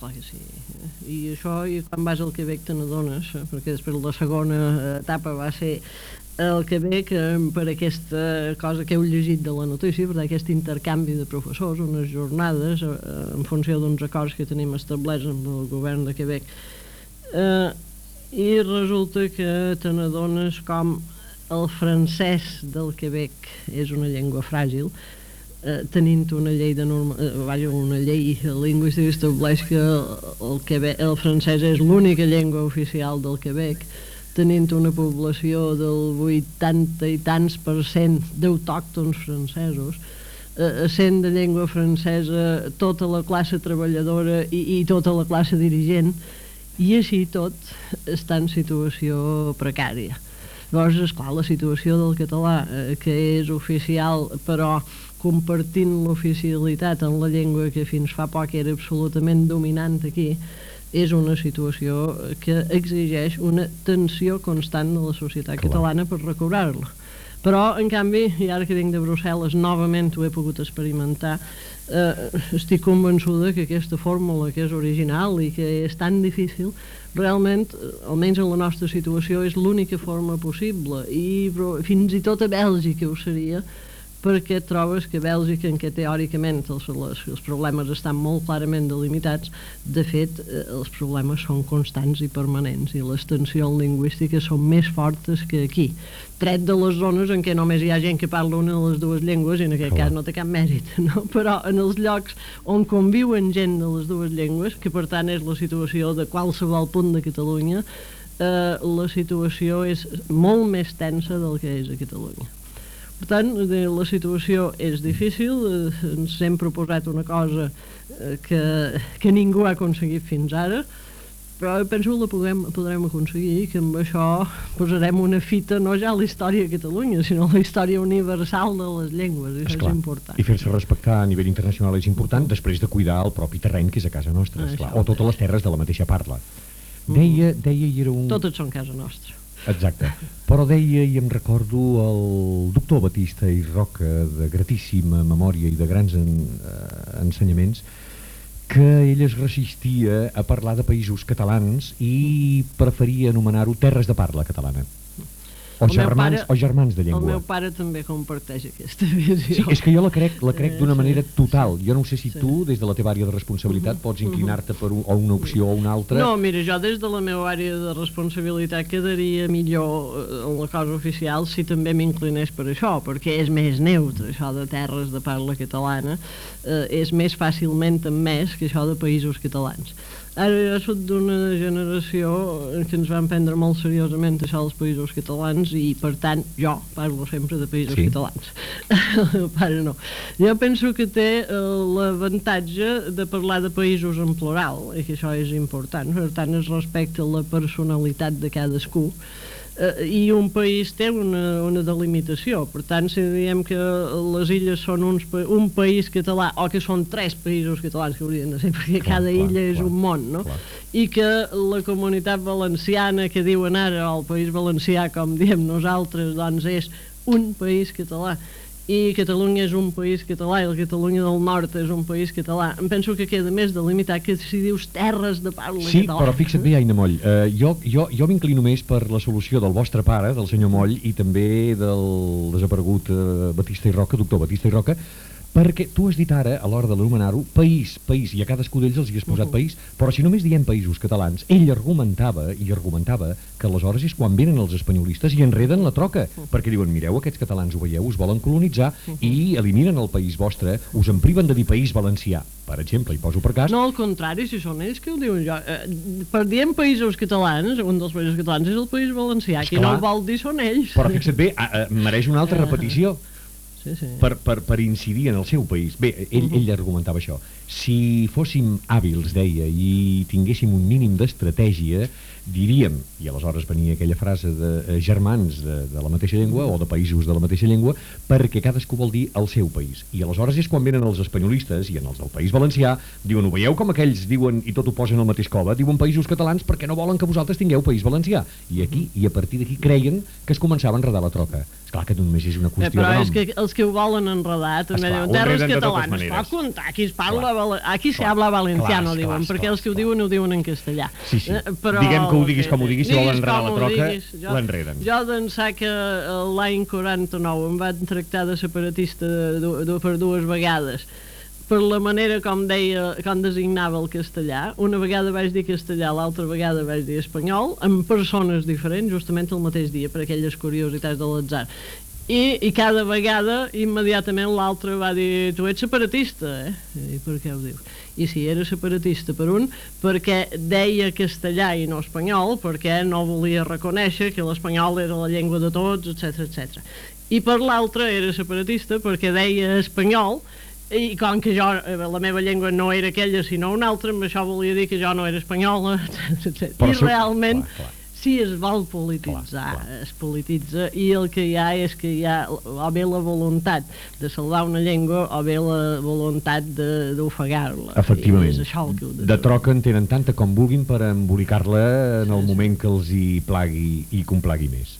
Esclar que sí. I això, i quan vas al Quebec te n'adones, perquè després la segona etapa va ser el Quebec per aquesta cosa que heu llegit de la notícia, per aquest intercanvi de professors, unes jornades eh, en funció d'uns acords que tenim establerts amb el govern de Quebec. Eh, I resulta que te n'adones com el francès del Quebec és una llengua fràgil, eh, tenint una llei de norma, eh, vaja, una llei lingüística que estableix que el, Quebec, el francès és l'única llengua oficial del Quebec, tenint una població del 80 i tants per cent d'autòctons francesos, eh, sent de llengua francesa tota la classe treballadora i, i tota la classe dirigent, i així tot està en situació precària. Llavors, esclar, la situació del català, eh, que és oficial, però compartint l'oficialitat en la llengua que fins fa poc era absolutament dominant aquí, és una situació que exigeix una tensió constant de la societat Clar. catalana per recobrar-la. Però, en canvi, i ara que vinc de Brussel·les, novament ho he pogut experimentar, eh, estic convençuda que aquesta fórmula que és original i que és tan difícil, realment, eh, almenys en la nostra situació, és l'única forma possible. I fins i tot a Bèlgica ho seria, perquè trobes que Bèlgica, en què teòricament els, els, els problemes estan molt clarament delimitats, de fet, eh, els problemes són constants i permanents i les tensions lingüístiques són més fortes que aquí. Tret de les zones en què només hi ha gent que parla una de les dues llengües i en aquest Clar. cas no té cap mèrit, no? però en els llocs on conviuen gent de les dues llengües, que per tant és la situació de qualsevol punt de Catalunya, eh, la situació és molt més tensa del que és a Catalunya. Per tant, la situació és difícil, eh, ens hem proposat una cosa eh, que, que ningú ha aconseguit fins ara, però penso que la podrem, podrem aconseguir que amb això posarem una fita no ja a la història de Catalunya, sinó a la història universal de les llengües, i això és important. I fer-se respectar a nivell internacional és important després de cuidar el propi terreny que és a casa nostra, esclar, o totes les terres de la mateixa parla. Mm. Deia, deia i era un... Totes són casa nostra. Exacte. Però deia, i em recordo, el doctor Batista i Roca, de gratíssima memòria i de grans en, eh, ensenyaments, que ell es resistia a parlar de països catalans i preferia anomenar-ho terres de parla catalana. O germans, pare, o germans de llengua. El meu pare també comparteix aquesta visió. Sí, és que jo la crec, la crec d'una manera total. Jo no sé si sí. tu, des de la teva àrea de responsabilitat, mm-hmm. pots inclinar-te per un, o una opció o una altra. No, mira, jo des de la meva àrea de responsabilitat quedaria millor eh, en la cosa oficial si també m'inclinés per això, perquè és més neutre, això de terres de parla catalana, eh, és més fàcilment més que això de països catalans. Ara jo soc d'una generació que ens van prendre molt seriosament això dels països catalans i, per tant, jo parlo sempre de països sí. catalans. El pare no. Jo penso que té eh, l'avantatge de parlar de països en plural, i que això és important. Per tant, es respecta la personalitat de cadascú eh, i un país té una, una delimitació. Per tant, si diem que les illes són uns, un país català o que són tres països catalans que haurien de ser, perquè clar, cada clar, illa clar, és un món, no? Clar. I que la comunitat valenciana que diuen ara, el País Valencià, com diem nosaltres, doncs és un país català i Catalunya és un país català i la Catalunya del Nord és un país català. Em penso que queda més delimitat que si dius terres de parla sí, català. Sí, però fixa't bé, Aina Moll, uh, jo, jo, jo m'inclino més per la solució del vostre pare, del senyor Moll, i també del desaparegut uh, Batista i Roca, doctor Batista i Roca, perquè tu has dit ara, a l'hora de l'anomenar-ho, país, país, i a cadascú d'ells els hi has posat uh -huh. país, però si només diem països catalans, ell argumentava, i argumentava, que aleshores és quan venen els espanyolistes i enreden la troca, uh -huh. perquè diuen, mireu, aquests catalans ho veieu, us volen colonitzar uh -huh. i eliminen el país vostre, us en priven de dir país valencià, per exemple, i poso per cas... No, al contrari, si són ells que ho diuen jo. Eh, per diem països catalans, un dels països catalans és el País Valencià, qui no ho vol dir són ells. Però fixa't bé, a, a, mereix una altra repetició sí, sí. Per, per, per incidir en el seu país. Bé, ell, uh -huh. ell argumentava això. Si fóssim hàbils, deia, i tinguéssim un mínim d'estratègia, diríem, i aleshores venia aquella frase de eh, germans de, de la mateixa llengua o de països de la mateixa llengua, perquè cadascú vol dir el seu país. I aleshores és quan venen els espanyolistes i en els del País Valencià, diuen, ho veieu com aquells diuen i tot ho posen al mateix cova, diuen països catalans perquè no volen que vosaltres tingueu País Valencià. I aquí, i a partir d'aquí, creien que es començava a enredar la troca Esclar que només és una Eh, qüestió però de nom. és que els que ho volen enredar també Esclar, diuen terres catalanes. Pot comptar, aquí es parla, Clar. aquí se Clar. habla valenciano, Clar, diuen, clar, perquè clar, els que ho diuen ho diuen en castellà. Sí, sí. Eh, però, Diguem que ho diguis com ho diguis, si volen enredar la troca, l'enreden. Jo d'ençà que eh, l'any 49 em van tractar de separatista de, de, de, per dues vegades per la manera com deia, com designava el castellà. Una vegada vaig dir castellà, l'altra vegada vaig dir espanyol, amb persones diferents, justament el mateix dia, per aquelles curiositats de l'atzar. I, I cada vegada, immediatament, l'altre va dir tu ets separatista, eh? I per què ho dius? I sí, era separatista per un, perquè deia castellà i no espanyol, perquè no volia reconèixer que l'espanyol era la llengua de tots, etc etc. I per l'altre era separatista perquè deia espanyol, i com que jo, eh, la meva llengua no era aquella sinó una altra, amb això volia dir que jo no era espanyola, etc. I realment, clar, clar. Si es vol polititzar, Clar, clar. es polititza, i el que hi ha és que hi ha o bé la voluntat de salvar una llengua o bé la voluntat de- d'ofegar-la. Efectivament. I és això el que ho De troca en tenen tanta com vulguin per embolicar-la en el Sí, sí. moment que els hi plagui i complagui més.